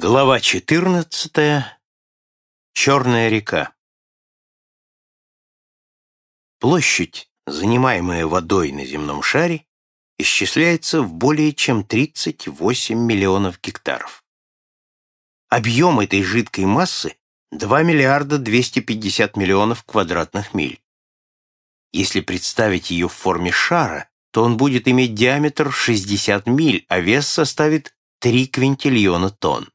Глава 14. Черная река. Площадь, занимаемая водой на земном шаре, исчисляется в более чем 38 миллионов гектаров. Объем этой жидкой массы 2 миллиарда 250 миллионов квадратных миль. Если представить ее в форме шара, то он будет иметь диаметр 60 миль, а вес составит 3 квинтильона тонн.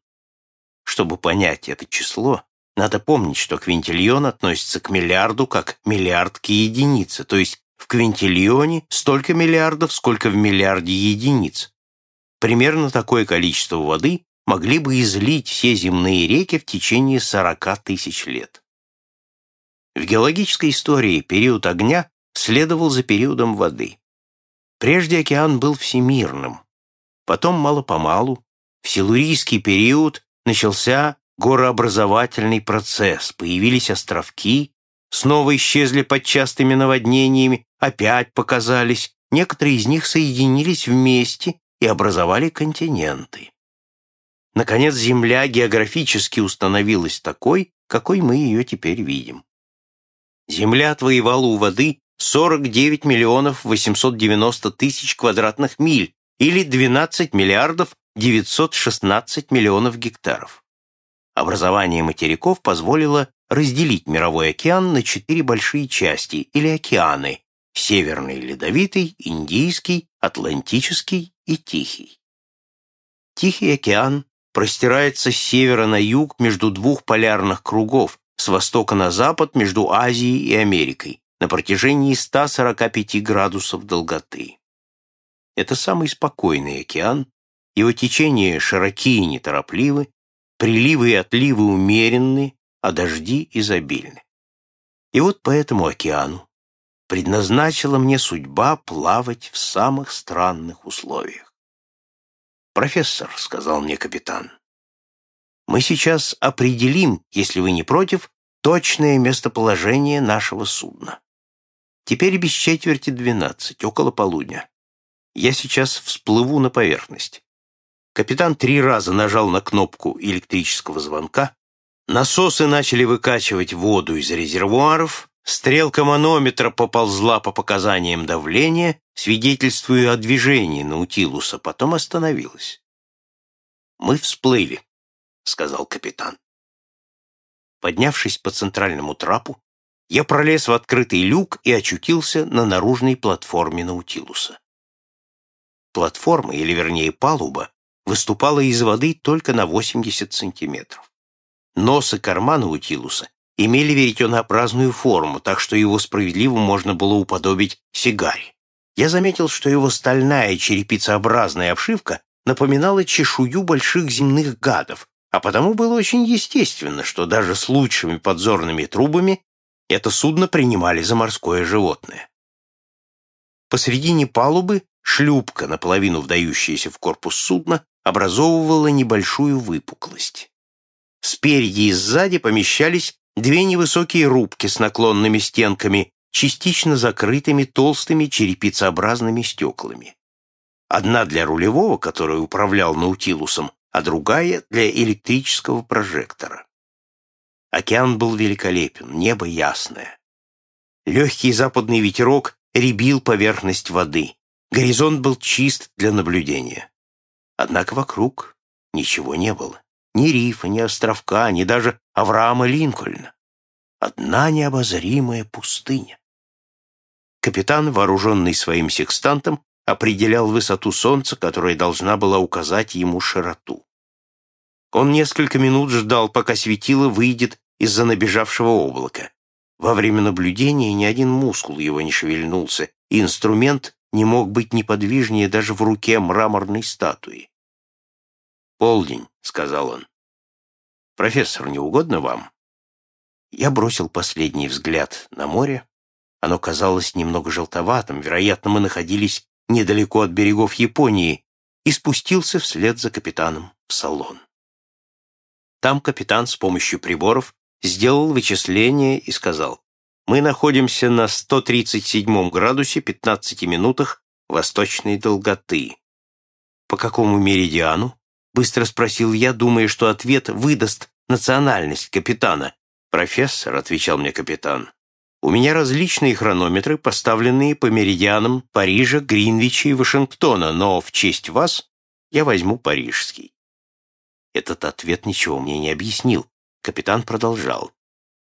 Чтобы понять это число, надо помнить, что квинтильон относится к миллиарду как миллиард к единице, то есть в квинтильоне столько миллиардов, сколько в миллиарде единиц. Примерно такое количество воды могли бы излить все земные реки в течение 40 тысяч лет. В геологической истории период огня следовал за периодом воды. Прежде океан был всемирным. Потом, мало-помалу, в силурийский период начался горообразовательный процесс, появились островки, снова исчезли под частыми наводнениями, опять показались, некоторые из них соединились вместе и образовали континенты. Наконец, Земля географически установилась такой, какой мы ее теперь видим. Земля отвоевала у воды 49 миллионов 890 тысяч квадратных миль или 12 миллиардов 916 миллионов гектаров. Образование материков позволило разделить мировой океан на четыре большие части или океаны – Северный Ледовитый, Индийский, Атлантический и Тихий. Тихий океан простирается с севера на юг между двух полярных кругов, с востока на запад между Азией и Америкой, на протяжении 145 градусов долготы. Это самый спокойный океан, его течения широки и неторопливы, приливы и отливы умеренны, а дожди изобильны. И вот по этому океану предназначила мне судьба плавать в самых странных условиях. «Профессор», — сказал мне капитан, — «мы сейчас определим, если вы не против, точное местоположение нашего судна. Теперь без четверти двенадцать, около полудня. Я сейчас всплыву на поверхность. Капитан три раза нажал на кнопку электрического звонка, насосы начали выкачивать воду из резервуаров, стрелка манометра поползла по показаниям давления, свидетельствуя о движении Наутилуса, потом остановилась. «Мы всплыли», — сказал капитан. Поднявшись по центральному трапу, я пролез в открытый люк и очутился на наружной платформе Наутилуса. Платформа, или вернее палуба, выступала из воды только на 80 сантиметров. Нос и карман Наутилуса имели веретенообразную форму, так что его справедливо можно было уподобить сигаре. Я заметил, что его стальная черепицеобразная обшивка напоминала чешую больших земных гадов, а потому было очень естественно, что даже с лучшими подзорными трубами это судно принимали за морское животное. Посредине палубы шлюпка, наполовину вдающаяся в корпус судна, образовывала небольшую выпуклость. Спереди и сзади помещались две невысокие рубки с наклонными стенками, частично закрытыми толстыми черепицеобразными стеклами. Одна для рулевого, который управлял Наутилусом, а другая для электрического прожектора. Океан был великолепен, небо ясное. Легкий западный ветерок ребил поверхность воды. Горизонт был чист для наблюдения. Однако вокруг ничего не было. Ни рифа, ни островка, ни даже Авраама Линкольна. Одна необозримая пустыня. Капитан, вооруженный своим секстантом, определял высоту солнца, которая должна была указать ему широту. Он несколько минут ждал, пока светило выйдет из-за набежавшего облака. Во время наблюдения ни один мускул его не шевельнулся, и инструмент не мог быть неподвижнее даже в руке мраморной статуи. «Полдень», — сказал он. «Профессор, не угодно вам?» Я бросил последний взгляд на море. Оно казалось немного желтоватым, вероятно, мы находились недалеко от берегов Японии, и спустился вслед за капитаном в салон. Там капитан с помощью приборов сделал вычисление и сказал, мы находимся на 137 градусе 15 минутах восточной долготы. По какому меридиану? — быстро спросил я, думая, что ответ выдаст национальность капитана. «Профессор», — отвечал мне капитан, — «у меня различные хронометры, поставленные по меридианам Парижа, Гринвича и Вашингтона, но в честь вас я возьму парижский». Этот ответ ничего мне не объяснил. Капитан продолжал.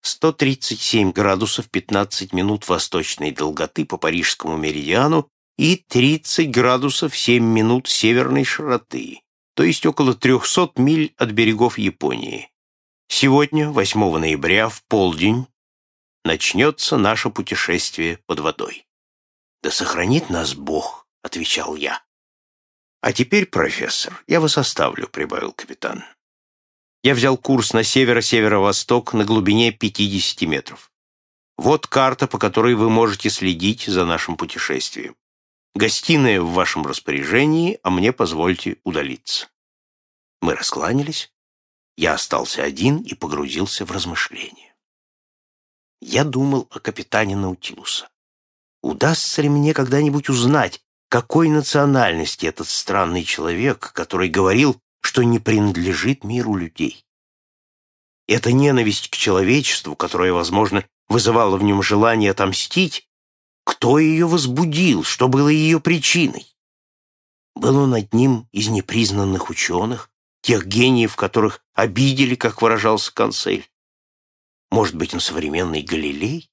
137 градусов 15 минут восточной долготы по парижскому меридиану и 30 градусов 7 минут северной широты, то есть около 300 миль от берегов Японии. Сегодня, 8 ноября, в полдень, начнется наше путешествие под водой. «Да сохранит нас Бог», — отвечал я. «А теперь, профессор, я вас оставлю», — прибавил капитан. Я взял курс на северо-северо-восток на глубине 50 метров. Вот карта, по которой вы можете следить за нашим путешествием. Гостиная в вашем распоряжении, а мне позвольте удалиться. Мы раскланялись. Я остался один и погрузился в размышления. Я думал о капитане Наутилуса. Удастся ли мне когда-нибудь узнать, какой национальности этот странный человек, который говорил что не принадлежит миру людей. Эта ненависть к человечеству, которая, возможно, вызывала в нем желание отомстить, кто ее возбудил, что было ее причиной? Был он одним из непризнанных ученых, тех гениев, которых обидели, как выражался консель? Может быть, он современный Галилей?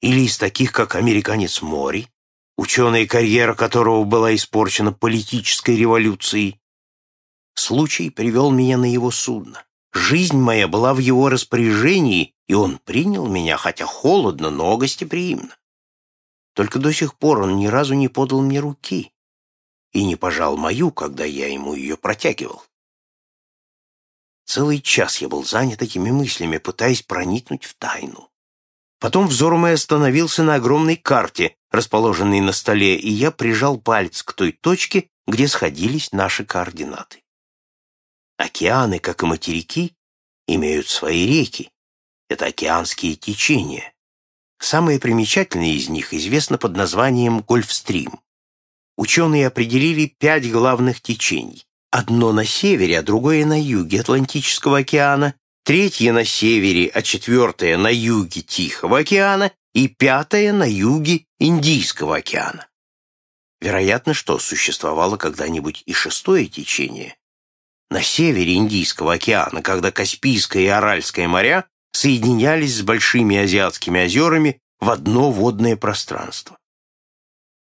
Или из таких, как американец Мори, ученая карьера которого была испорчена политической революцией, Случай привел меня на его судно. Жизнь моя была в его распоряжении, и он принял меня, хотя холодно, но гостеприимно. Только до сих пор он ни разу не подал мне руки и не пожал мою, когда я ему ее протягивал. Целый час я был занят этими мыслями, пытаясь проникнуть в тайну. Потом взор мой остановился на огромной карте, расположенной на столе, и я прижал палец к той точке, где сходились наши координаты. Океаны, как и материки, имеют свои реки. Это океанские течения. Самое примечательное из них известно под названием Гольфстрим. Ученые определили пять главных течений. Одно на севере, а другое на юге Атлантического океана, третье на севере, а четвертое на юге Тихого океана и пятое на юге Индийского океана. Вероятно, что существовало когда-нибудь и шестое течение, на севере Индийского океана, когда Каспийское и Аральское моря соединялись с большими азиатскими озерами в одно водное пространство.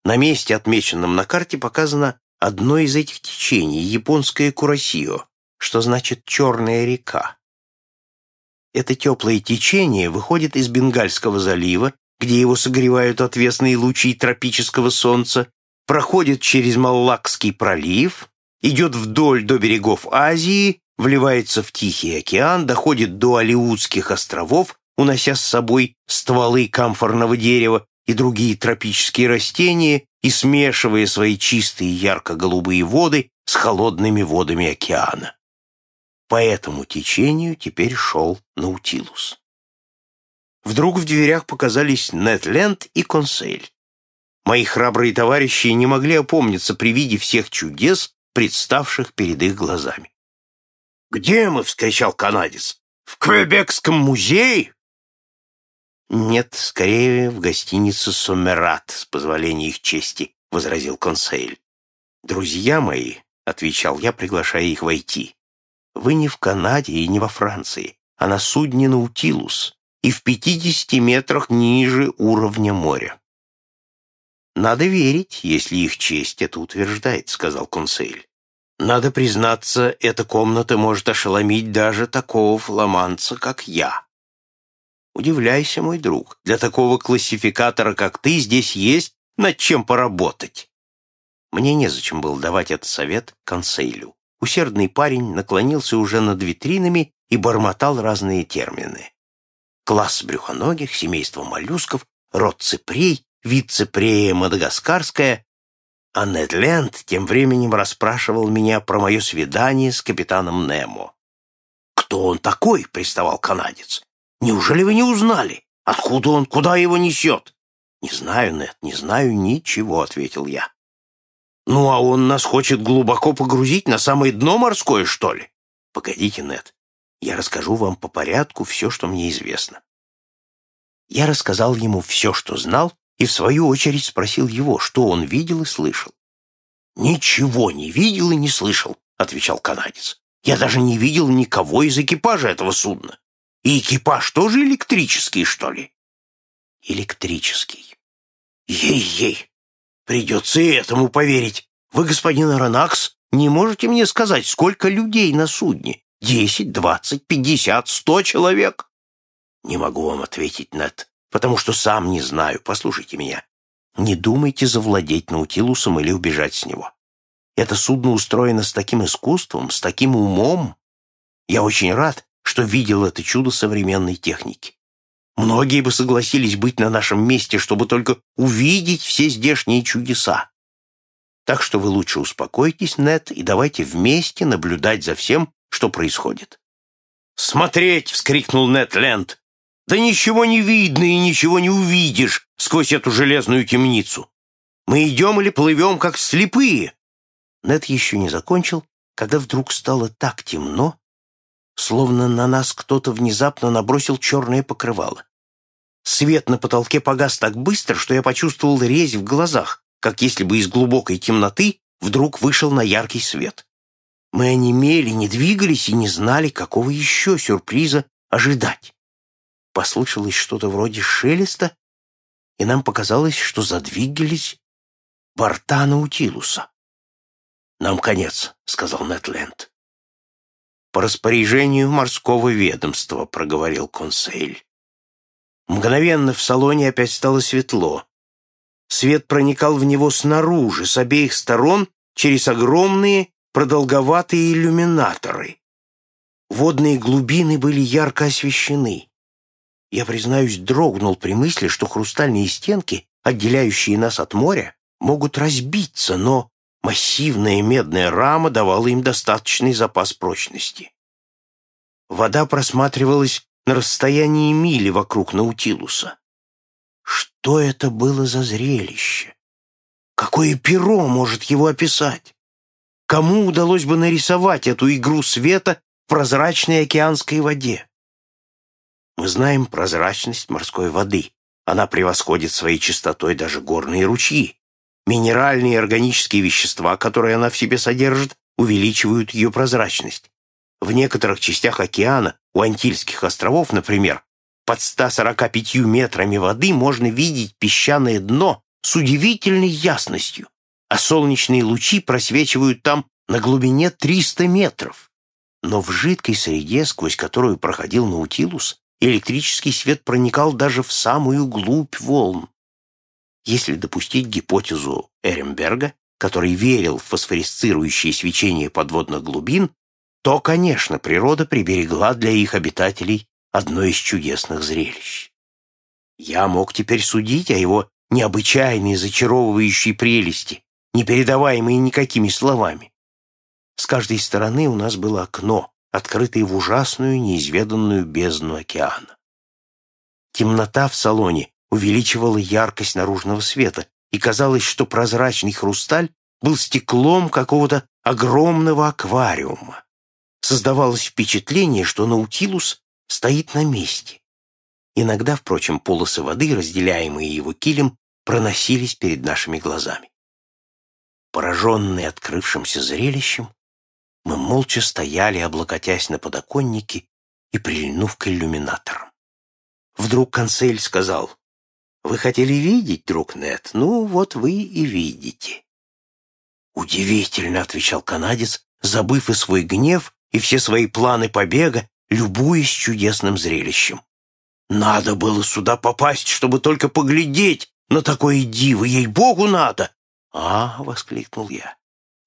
На месте, отмеченном на карте, показано одно из этих течений, японское Курасио, что значит «черная река». Это теплое течение выходит из Бенгальского залива, где его согревают отвесные лучи тропического солнца, проходит через Маллакский пролив, идет вдоль до берегов Азии, вливается в Тихий океан, доходит до Алиутских островов, унося с собой стволы камфорного дерева и другие тропические растения и смешивая свои чистые ярко-голубые воды с холодными водами океана. По этому течению теперь шел Наутилус. Вдруг в дверях показались Нетленд и Консель. Мои храбрые товарищи не могли опомниться при виде всех чудес, представших перед их глазами. «Где мы?» — вскричал канадец. «В Квебекском музее?» «Нет, скорее в гостинице «Сомерат», с позволения их чести», — возразил консель. «Друзья мои», — отвечал я, приглашая их войти, — «вы не в Канаде и не во Франции, а на судне «Наутилус» и в пятидесяти метрах ниже уровня моря. «Надо верить, если их честь это утверждает», — сказал консель. «Надо признаться, эта комната может ошеломить даже такого фламанца, как я». «Удивляйся, мой друг, для такого классификатора, как ты, здесь есть над чем поработать». Мне незачем было давать этот совет консейлю. Усердный парень наклонился уже над витринами и бормотал разные термины. Класс брюхоногих, семейство моллюсков, род ципрей, вице-прея Мадагаскарская, а Нед Ленд тем временем расспрашивал меня про мое свидание с капитаном Немо. «Кто он такой?» — приставал канадец. «Неужели вы не узнали? Откуда он? Куда его несет?» «Не знаю, Нед, не знаю ничего», — ответил я. Ну, а он нас хочет глубоко погрузить на самое дно морское, что ли? Погодите, Нед, я расскажу вам по порядку все, что мне известно. Я рассказал ему все, что знал, и в свою очередь спросил его, что он видел и слышал. «Ничего не видел и не слышал», — отвечал канадец. «Я даже не видел никого из экипажа этого судна. И экипаж тоже электрический, что ли?» «Электрический. Ей-ей! Придется и этому поверить. Вы, господин Аронакс, не можете мне сказать, сколько людей на судне? Десять, двадцать, пятьдесят, сто человек?» «Не могу вам ответить, Нед, потому что сам не знаю. Послушайте меня. Не думайте завладеть Наутилусом или убежать с него. Это судно устроено с таким искусством, с таким умом. Я очень рад, что видел это чудо современной техники. Многие бы согласились быть на нашем месте, чтобы только увидеть все здешние чудеса. Так что вы лучше успокойтесь, Нет, и давайте вместе наблюдать за всем, что происходит. «Смотреть!» — вскрикнул Нет Ленд. «Да ничего не видно и ничего не увидишь сквозь эту железную темницу. Мы идем или плывем, как слепые». Нет еще не закончил, когда вдруг стало так темно, словно на нас кто-то внезапно набросил черное покрывало. Свет на потолке погас так быстро, что я почувствовал резь в глазах, как если бы из глубокой темноты вдруг вышел на яркий свет. Мы онемели, не двигались и не знали, какого еще сюрприза ожидать. Послышалось что-то вроде шелеста, и нам показалось, что задвигались борта Наутилуса. «Нам конец», — сказал Нетленд. «По распоряжению морского ведомства», — проговорил консейль. Мгновенно в салоне опять стало светло. Свет проникал в него снаружи, с обеих сторон, через огромные продолговатые иллюминаторы. Водные глубины были ярко освещены. Я, признаюсь, дрогнул при мысли, что хрустальные стенки, отделяющие нас от моря, могут разбиться, но массивная медная рама давала им достаточный запас прочности. Вода просматривалась на расстоянии мили вокруг Наутилуса. Что это было за зрелище? Какое перо может его описать? Кому удалось бы нарисовать эту игру света в прозрачной океанской воде? Мы знаем прозрачность морской воды. Она превосходит своей чистотой даже горные ручьи. Минеральные и органические вещества, которые она в себе содержит, увеличивают ее прозрачность. В некоторых частях океана, у Антильских островов, например, под 145 метрами воды можно видеть песчаное дно с удивительной ясностью, а солнечные лучи просвечивают там на глубине 300 метров. Но в жидкой среде, сквозь которую проходил Наутилус, электрический свет проникал даже в самую глубь волн. Если допустить гипотезу Эремберга, который верил в фосфорисцирующее свечение подводных глубин, то, конечно, природа приберегла для их обитателей одно из чудесных зрелищ. Я мог теперь судить о его необычайной зачаровывающей прелести, не передаваемой никакими словами. С каждой стороны у нас было окно, открытое в ужасную, неизведанную бездну океана. Темнота в салоне увеличивала яркость наружного света, и казалось, что прозрачный хрусталь был стеклом какого-то огромного аквариума создавалось впечатление, что Наутилус стоит на месте. Иногда, впрочем, полосы воды, разделяемые его килем, проносились перед нашими глазами. Пораженные открывшимся зрелищем, мы молча стояли, облокотясь на подоконнике и прильнув к иллюминаторам. Вдруг консель сказал, «Вы хотели видеть, друг Нет? Ну, вот вы и видите». «Удивительно», — отвечал канадец, забыв и свой гнев, и все свои планы побега, любуясь чудесным зрелищем. Надо было сюда попасть, чтобы только поглядеть на такое диво, ей-богу, надо! «А!» — воскликнул я.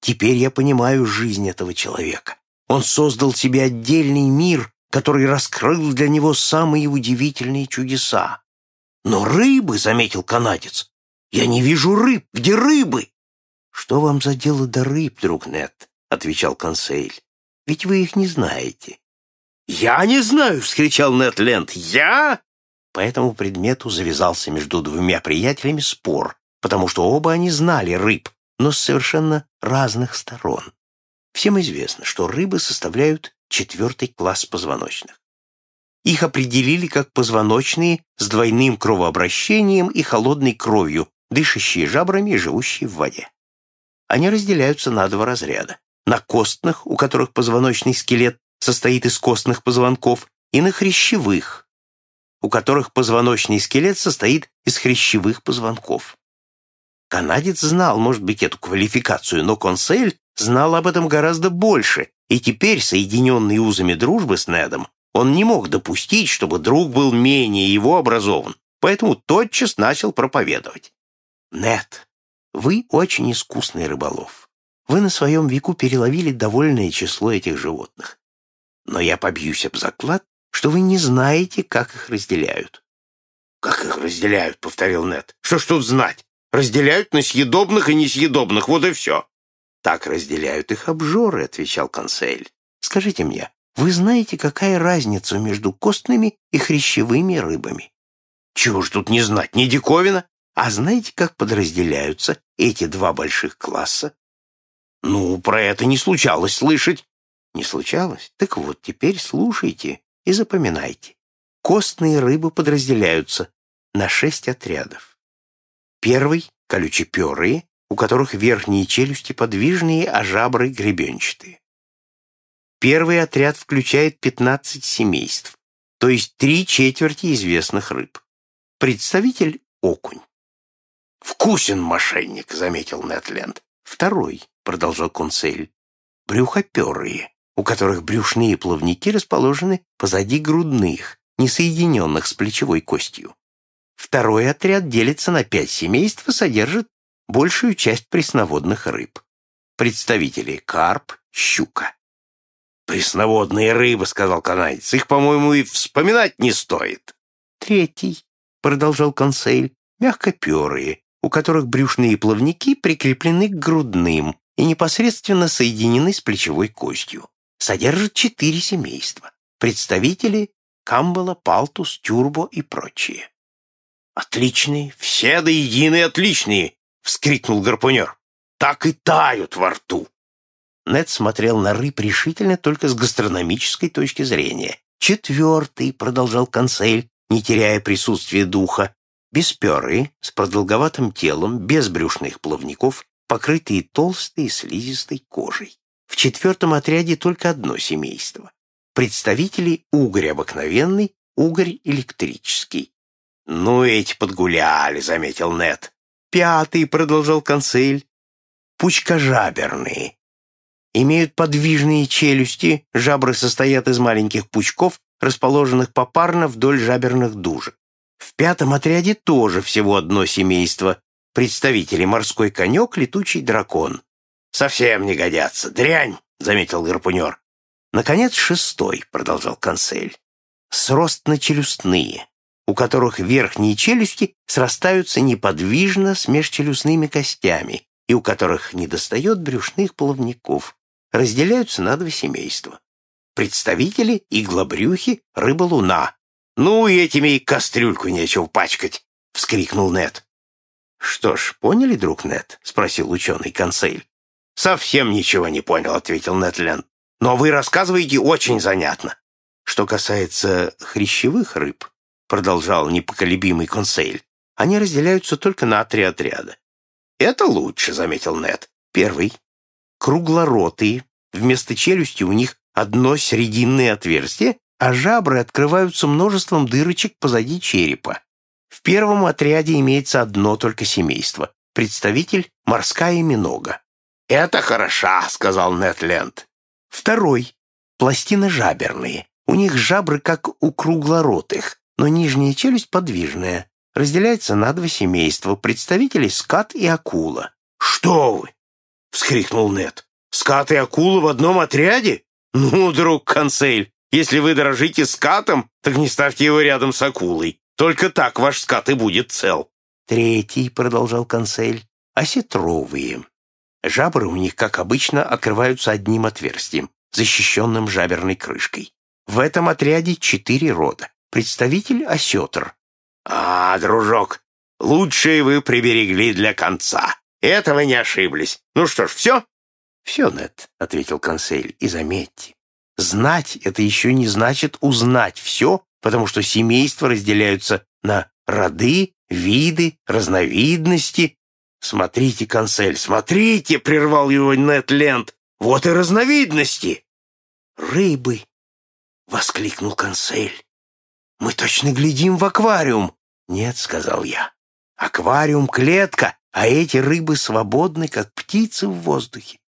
«Теперь я понимаю жизнь этого человека. Он создал себе отдельный мир, который раскрыл для него самые удивительные чудеса. Но рыбы, — заметил канадец, — я не вижу рыб. Где рыбы? Что вам за дело до рыб, друг Нет? — отвечал консейль. Ведь вы их не знаете». «Я не знаю!» — вскричал Нед Ленд. «Я?» По этому предмету завязался между двумя приятелями спор, потому что оба они знали рыб, но с совершенно разных сторон. Всем известно, что рыбы составляют четвертый класс позвоночных. Их определили как позвоночные с двойным кровообращением и холодной кровью, дышащие жабрами и живущие в воде. Они разделяются на два разряда. На костных, у которых позвоночный скелет состоит из костных позвонков, и на хрящевых, у которых позвоночный скелет состоит из хрящевых позвонков. Канадец знал, может быть, эту квалификацию, но Консель знал об этом гораздо больше, и теперь, соединенный узами дружбы с Недом, он не мог допустить, чтобы друг был менее его образован, поэтому тотчас начал проповедовать. «Нед, вы очень искусный рыболов. Вы на своем веку переловили довольное число этих животных. Но я побьюсь об заклад, что вы не знаете, как их разделяют». «Как их разделяют?» — повторил Нед. «Что ж тут знать? Разделяют на съедобных и несъедобных, вот и все». «Так разделяют их обжоры», — отвечал консель. «Скажите мне, вы знаете, какая разница между костными и хрящевыми рыбами?» «Чего ж тут не знать, не диковина?» «А знаете, как подразделяются эти два больших класса?» «Ну, про это не случалось слышать». «Не случалось? Так вот, теперь слушайте и запоминайте. Костные рыбы подразделяются на шесть отрядов. Первый — колючеперые, у которых верхние челюсти подвижные, а жабры гребенчатые. Первый отряд включает 15 семейств, то есть три четверти известных рыб. Представитель — окунь. «Вкусен мошенник», — заметил Нетленд. «Второй», — продолжал консель, — «брюхоперые, у которых брюшные плавники расположены позади грудных, не соединенных с плечевой костью. Второй отряд делится на пять семейств и содержит большую часть пресноводных рыб. Представители карп, щука. «Пресноводные рыбы», — сказал канадец, — «их, по-моему, и вспоминать не стоит». «Третий», — продолжал консель, — «мягкоперые, у которых брюшные плавники прикреплены к грудным и непосредственно соединены с плечевой костью. Содержат четыре семейства. Представители Камбала, Палтус, Тюрбо и прочие. «Отличные, все до единой отличные!» — вскрикнул гарпунер. «Так и тают во рту!» Нед смотрел на рыб решительно только с гастрономической точки зрения. «Четвертый», — продолжал консель, не теряя присутствия духа, бесперые, с продолговатым телом, без брюшных плавников, покрытые толстой слизистой кожей. В четвертом отряде только одно семейство. Представители угорь обыкновенный, угорь электрический. «Ну, эти подгуляли», — заметил Нед. «Пятый», — продолжал консель, — «пучкожаберные. Имеют подвижные челюсти, жабры состоят из маленьких пучков, расположенных попарно вдоль жаберных дужек. В пятом отряде тоже всего одно семейство, представители морской конек, летучий дракон. «Совсем не годятся, дрянь», — заметил гарпунер. «Наконец, шестой», — продолжал консель. «Сростно-челюстные у которых верхние челюсти срастаются неподвижно с межчелюстными костями и у которых недостает брюшных плавников, разделяются на два семейства. Представители иглобрюхи рыба-луна. «Ну, и этими и кастрюльку нечего пачкать!» — вскрикнул Нед. «Что ж, поняли, друг Нед?» — спросил ученый консель. «Совсем ничего не понял», — ответил Нетленд. «Но вы рассказываете очень занятно. Что касается хрящевых рыб, продолжал непоколебимый консель, они разделяются только на три отряда. Это лучше, заметил Нед. Первый. Круглоротые. Вместо челюсти у них одно срединное отверстие, а жабры открываются множеством дырочек позади черепа. В первом отряде имеется одно только семейство. Представитель — морская минога. «Это хороша», — сказал Нетленд. Второй. Пластины жаберные. У них жабры, как у круглоротых, но нижняя челюсть подвижная, разделяется на два семейства, представителей скат и акула. «Что вы!» — вскрикнул Нед. «Скат и акула в одном отряде? Ну, друг консель, если вы дорожите скатом, так не ставьте его рядом с акулой. Только так ваш скат и будет цел». «Третий», — продолжал консель, — «осетровые. Жабры у них, как обычно, окрываются одним отверстием, защищенным жаберной крышкой. В этом отряде четыре рода представитель осетр. «А, дружок, лучшее вы приберегли для конца», Это вы не ошиблись. Ну что ж, все?» «Все, Нет», — ответил консель, — «и заметьте, знать — это еще не значит узнать все, потому что семейства разделяются на роды, виды, разновидности. «Смотрите, консель, смотрите!» — прервал его Нет Ленд. «Вот и разновидности!» «Рыбы!» — воскликнул консель. «Мы точно глядим в аквариум!» «Нет», — сказал я. «Аквариум — клетка, а эти рыбы свободны, как птицы в воздухе».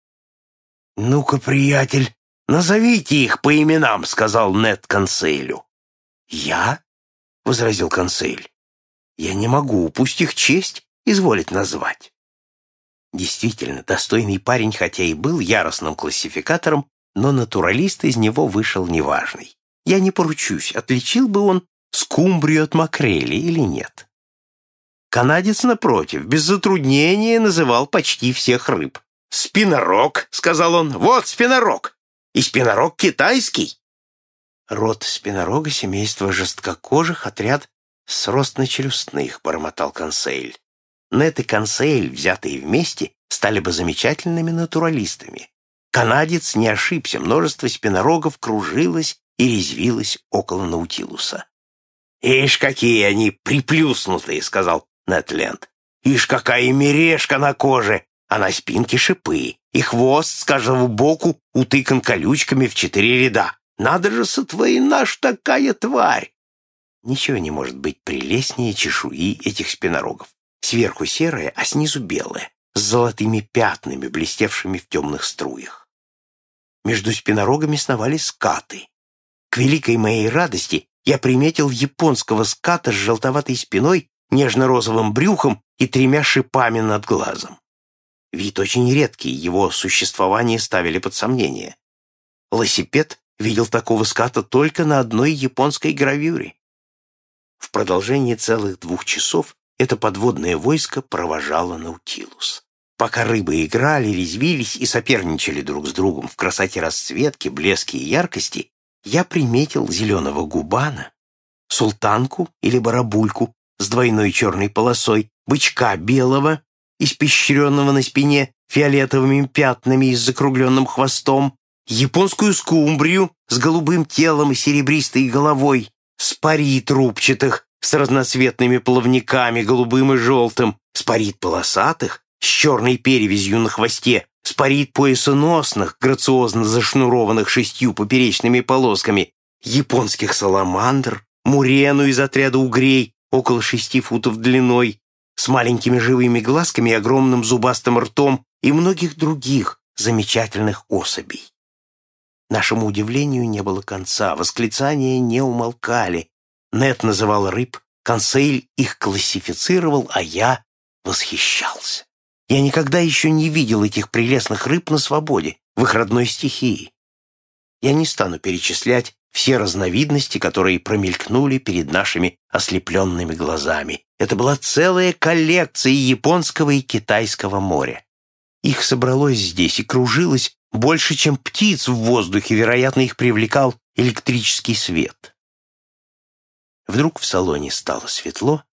«Ну-ка, приятель, назовите их по именам», — сказал Нет конселю. «Я?» — возразил консель. «Я не могу, пусть их честь изволить назвать». Действительно, достойный парень, хотя и был яростным классификатором, но натуралист из него вышел неважный. Я не поручусь, отличил бы он скумбрию от макрели или нет. Канадец, напротив, без затруднения называл почти всех рыб. «Спинорог», — сказал он, — «вот спинорог! И спинорог китайский!» Род спинорога семейства жесткокожих, отряд сростно-челюстных, бормотал консейль. Нет и консейль, взятые вместе, стали бы замечательными натуралистами. Канадец не ошибся, множество спинорогов кружилось и резвилось около Наутилуса. «Ишь, какие они приплюснутые!» — сказал Нетленд. «Ишь, какая мережка на коже, а на спинке шипы, и хвост с каждого боку утыкан колючками в четыре ряда. Надо же сотворена ж такая тварь!» Ничего не может быть прелестнее чешуи этих спинорогов. Сверху серая, а снизу белая, с золотыми пятнами, блестевшими в темных струях. Между спинорогами сновали скаты. К великой моей радости я приметил японского ската с желтоватой спиной, нежно-розовым брюхом и тремя шипами над глазом. Вид очень редкий, его существование ставили под сомнение. Лосипед видел такого ската только на одной японской гравюре. В продолжении целых двух часов это подводное войско провожало Наутилус. Пока рыбы играли, резвились и соперничали друг с другом в красоте расцветки, блеске и яркости, я приметил зеленого губана, султанку или барабульку с двойной черной полосой, бычка белого, испещренного на спине фиолетовыми пятнами и с закругленным хвостом, японскую скумбрию с голубым телом и серебристой головой, спари трубчатых с разноцветными плавниками, голубым и желтым, спарит полосатых, с черной перевязью на хвосте, спарит поясоносных, грациозно зашнурованных шестью поперечными полосками, японских саламандр, мурену из отряда угрей, около шести футов длиной, с маленькими живыми глазками и огромным зубастым ртом и многих других замечательных особей. Нашему удивлению не было конца, восклицания не умолкали. Нет называл рыб, консейль их классифицировал, а я восхищался. Я никогда еще не видел этих прелестных рыб на свободе, в их родной стихии. Я не стану перечислять все разновидности, которые промелькнули перед нашими ослепленными глазами. Это была целая коллекция японского и китайского моря. Их собралось здесь и кружилось больше, чем птиц в воздухе, вероятно, их привлекал электрический свет. Вдруг в салоне стало светло,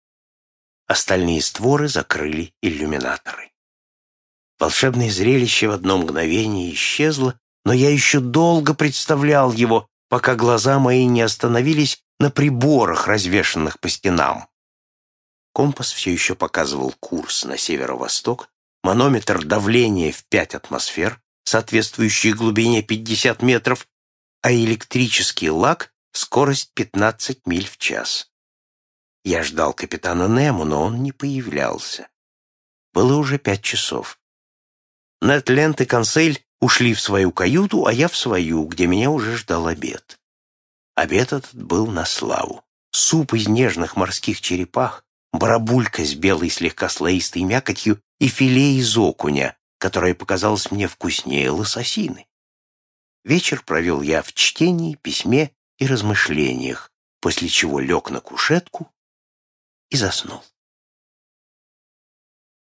остальные створы закрыли иллюминаторы. Волшебное зрелище в одно мгновение исчезло, но я еще долго представлял его, пока глаза мои не остановились на приборах, развешанных по стенам. Компас все еще показывал курс на северо-восток, манометр давления в 5 атмосфер, соответствующей глубине 50 метров, а электрический лак — скорость 15 миль в час. Я ждал капитана Нему, но он не появлялся. Было уже пять часов. Нед Лент и Консель ушли в свою каюту, а я в свою, где меня уже ждал обед. Обед этот был на славу. Суп из нежных морских черепах, барабулька с белой слегка слоистой мякотью и филе из окуня, которая показалась мне вкуснее лососины. Вечер провел я в чтении, письме и размышлениях, после чего лег на кушетку и заснул.